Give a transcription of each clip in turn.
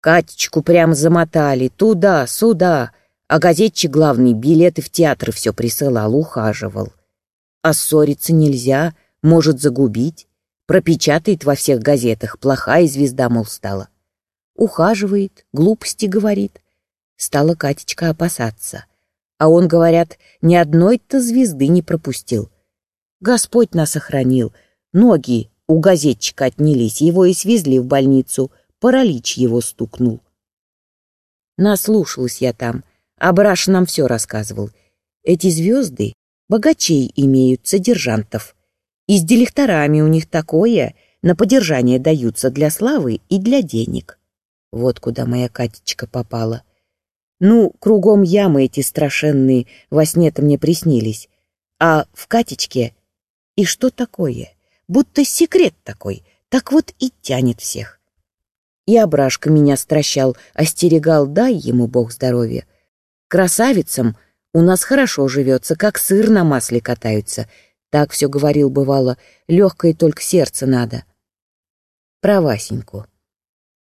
Катечку прям замотали, туда-сюда, а газетчик главный билеты в театр все присылал, ухаживал. А ссориться нельзя, может загубить. Пропечатает во всех газетах, плохая звезда, мол, стала. Ухаживает, глупости говорит. Стала Катечка опасаться. А он, говорят, ни одной-то звезды не пропустил. Господь нас охранил. Ноги у газетчика отнялись, его и свезли в больницу. Паралич его стукнул. Наслушалась я там. Абраш нам все рассказывал. Эти звезды богачей имеют, содержантов. И с директорами у них такое, на поддержание даются для славы и для денег. Вот куда моя Катечка попала. Ну, кругом ямы эти страшенные, во сне-то мне приснились. А в Катечке и что такое? Будто секрет такой, так вот и тянет всех. И Абрашка меня стращал, остерегал, дай ему бог здоровья. Красавицам у нас хорошо живется, как сыр на масле катаются. Так все говорил, бывало, легкое только сердце надо. Про Васеньку.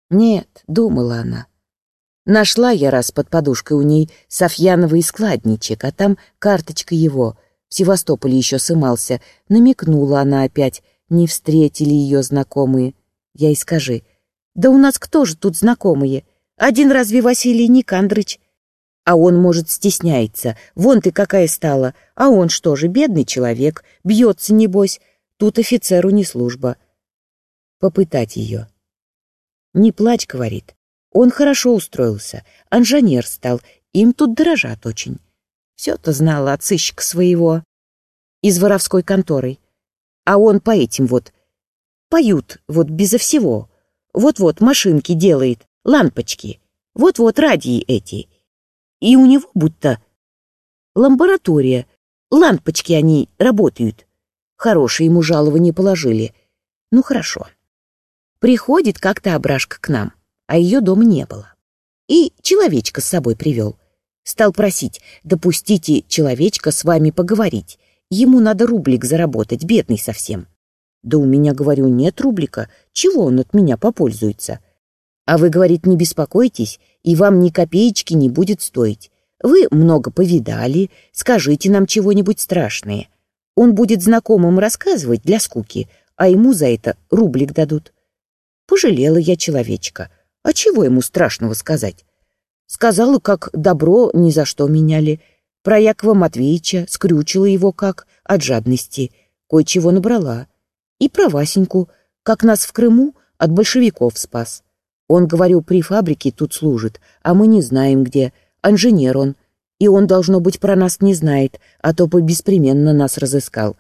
Нет, думала она. Нашла я раз под подушкой у ней Софьяновый складничек, а там карточка его — в Севастополе еще сымался. Намекнула она опять, не встретили ее знакомые. Я и скажи, да у нас кто же тут знакомые? Один разве Василий Никандрыч? А он, может, стесняется. Вон ты какая стала. А он что же, бедный человек, бьется, небось. Тут офицеру не служба. Попытать ее. Не плачь, говорит. Он хорошо устроился, инженер стал, им тут дорожат очень. Все-то знала от сыщика своего. Из воровской конторы. А он по этим вот. Поют вот безо всего. Вот-вот машинки делает, лампочки. Вот-вот радии эти. И у него будто ламборатория. Лампочки они работают. Хорошие ему жалование положили. Ну, хорошо. Приходит как-то ображка к нам, а ее дома не было. И человечка с собой привел. Стал просить, допустите человечка с вами поговорить. Ему надо рублик заработать, бедный совсем. Да у меня, говорю, нет рублика. Чего он от меня попользуется? А вы, говорит, не беспокойтесь, и вам ни копеечки не будет стоить. Вы много повидали, скажите нам чего-нибудь страшное. Он будет знакомым рассказывать для скуки, а ему за это рублик дадут. Пожалела я человечка. А чего ему страшного сказать? Сказала, как добро ни за что меняли. Про Якова Матвеевича скрючила его как от жадности. Кое-чего набрала. И про Васеньку, как нас в Крыму от большевиков спас. Он, говорю, при фабрике тут служит, а мы не знаем где. Инженер он. И он, должно быть, про нас не знает, а то бы беспременно нас разыскал.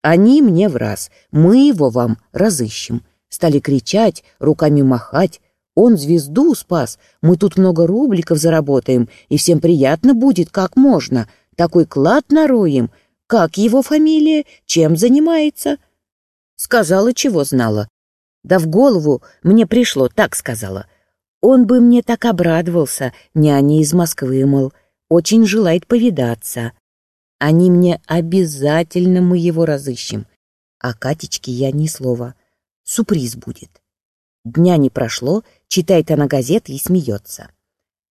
Они мне в раз, мы его вам разыщем. Стали кричать, руками махать, он звезду спас, мы тут много рубликов заработаем, и всем приятно будет, как можно. Такой клад нароем. Как его фамилия? Чем занимается?» Сказала, чего знала. Да в голову мне пришло, так сказала. Он бы мне так обрадовался, няня из Москвы, мол, очень желает повидаться. Они мне обязательно мы его разыщем. А Катечке я ни слова. Сюрприз будет. Дня не прошло, читает она газеты и смеется.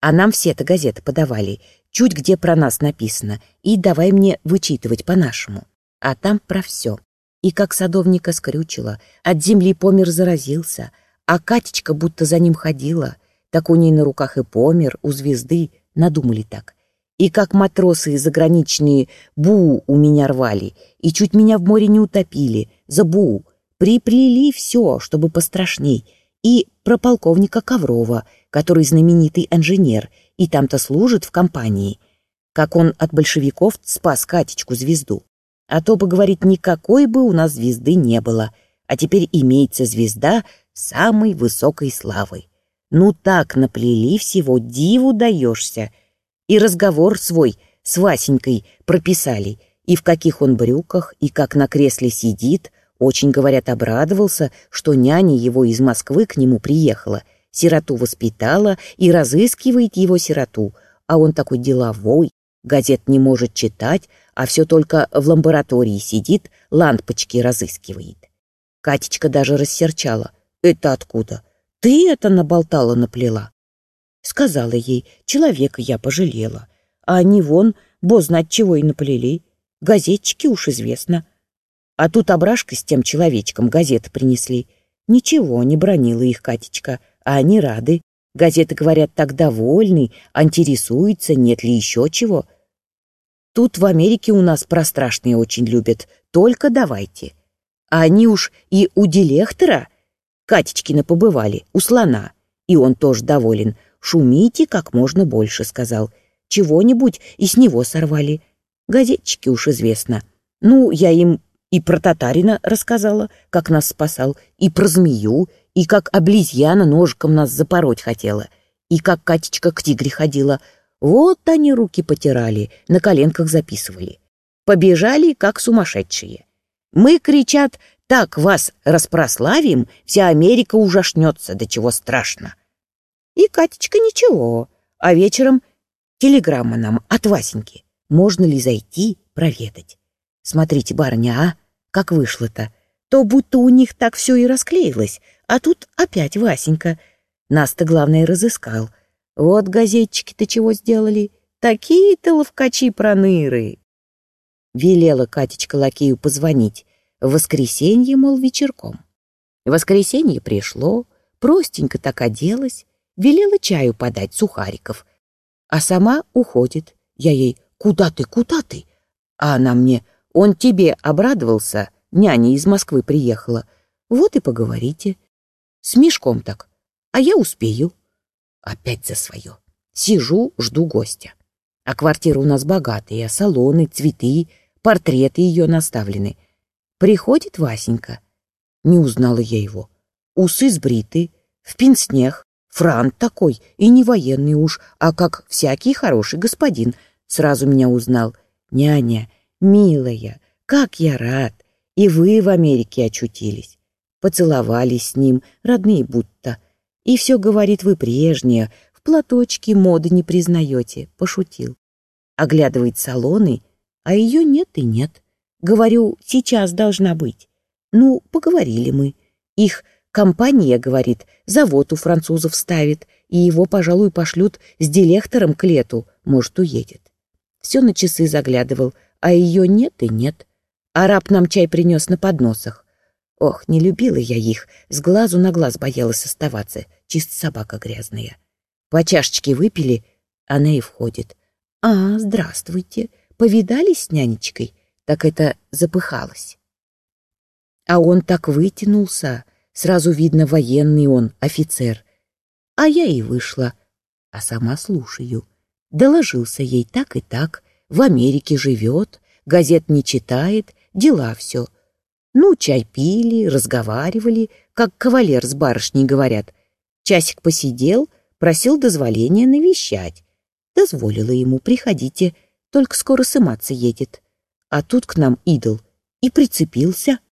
А нам все это газеты подавали, чуть где про нас написано, и давай мне вычитывать по-нашему. А там про все. И как садовника скрючила, от земли помер заразился, а Катечка будто за ним ходила, так у ней на руках и помер, у звезды, надумали так. И как матросы заграничные бу у меня рвали, и чуть меня в море не утопили, за бу, приплели все, чтобы пострашней — и про полковника Коврова, который знаменитый инженер, и там-то служит в компании, как он от большевиков спас Катечку-звезду. А то бы, говорит, никакой бы у нас звезды не было, а теперь имеется звезда самой высокой славы. Ну так наплели всего, диву даешься. И разговор свой с Васенькой прописали, и в каких он брюках, и как на кресле сидит — очень, говорят, обрадовался, что няня его из Москвы к нему приехала, сироту воспитала и разыскивает его сироту, а он такой деловой, газет не может читать, а все только в лаборатории сидит, лампочки разыскивает. Катечка даже рассерчала. «Это откуда? Ты это наболтала, наплела?» Сказала ей, человека я пожалела. А они вон, бо знать чего и наплели. Газетчики уж известно. А тут ображка с тем человечком газеты принесли. Ничего, не бронила их Катечка, а они рады. Газеты, говорят, так довольны, интересуются, нет ли еще чего. Тут в Америке у нас про страшные очень любят, только давайте. А они уж и у Дилектора Катечкина побывали, у слона. И он тоже доволен. «Шумите как можно больше», — сказал. «Чего-нибудь и с него сорвали. Газетчики уж известно. Ну, я им и про татарина рассказала, как нас спасал, и про змею, и как облизьяна ножиком нас запороть хотела, и как Катечка к тигре ходила. Вот они руки потирали, на коленках записывали. Побежали, как сумасшедшие. Мы, кричат, так вас распрославим, вся Америка ужашнется, до чего страшно. И Катечка ничего, а вечером телеграмма нам от Васеньки. Можно ли зайти проведать? Смотрите, барыня, а? Как вышло-то? То будто у них так все и расклеилось, а тут опять Васенька. Нас-то, главное, разыскал. Вот газетчики-то чего сделали? Такие-то ловкачи-проныры. Велела Катечка лакею позвонить. В воскресенье, мол, вечерком. Воскресенье пришло, простенько так оделась, велела чаю подать сухариков. А сама уходит. Я ей «Куда ты, куда ты?» А она мне он тебе обрадовался, няня из Москвы приехала. Вот и поговорите. С мешком так. А я успею. Опять за свое. Сижу, жду гостя. А квартира у нас богатая, салоны, цветы, портреты ее наставлены. Приходит Васенька. Не узнала я его. Усы сбриты, в пинснех, франт такой, и не военный уж, а как всякий хороший господин. Сразу меня узнал. Няня, «Милая, как я рад! И вы в Америке очутились!» Поцеловались с ним, родные будто. И все, говорит, вы прежняя, в платочке моды не признаете, пошутил. Оглядывает салоны, а ее нет и нет. Говорю, сейчас должна быть. Ну, поговорили мы. Их компания, говорит, завод у французов ставит, и его, пожалуй, пошлют с директором к лету, может, уедет. Все на часы заглядывал, а ее нет и нет. Араб нам чай принес на подносах. Ох, не любила я их, с глазу на глаз боялась оставаться, чисто собака грязная. По чашечке выпили, она и входит. «А, здравствуйте, повидались с нянечкой?» Так это запыхалась. А он так вытянулся, сразу видно военный он, офицер. А я и вышла, а сама слушаю. Доложился ей так и так, в Америке живет, газет не читает, дела все. Ну, чай пили, разговаривали, как кавалер с барышней говорят. Часик посидел, просил дозволения навещать. Дозволила ему, приходите, только скоро сыматься едет. А тут к нам идол и прицепился —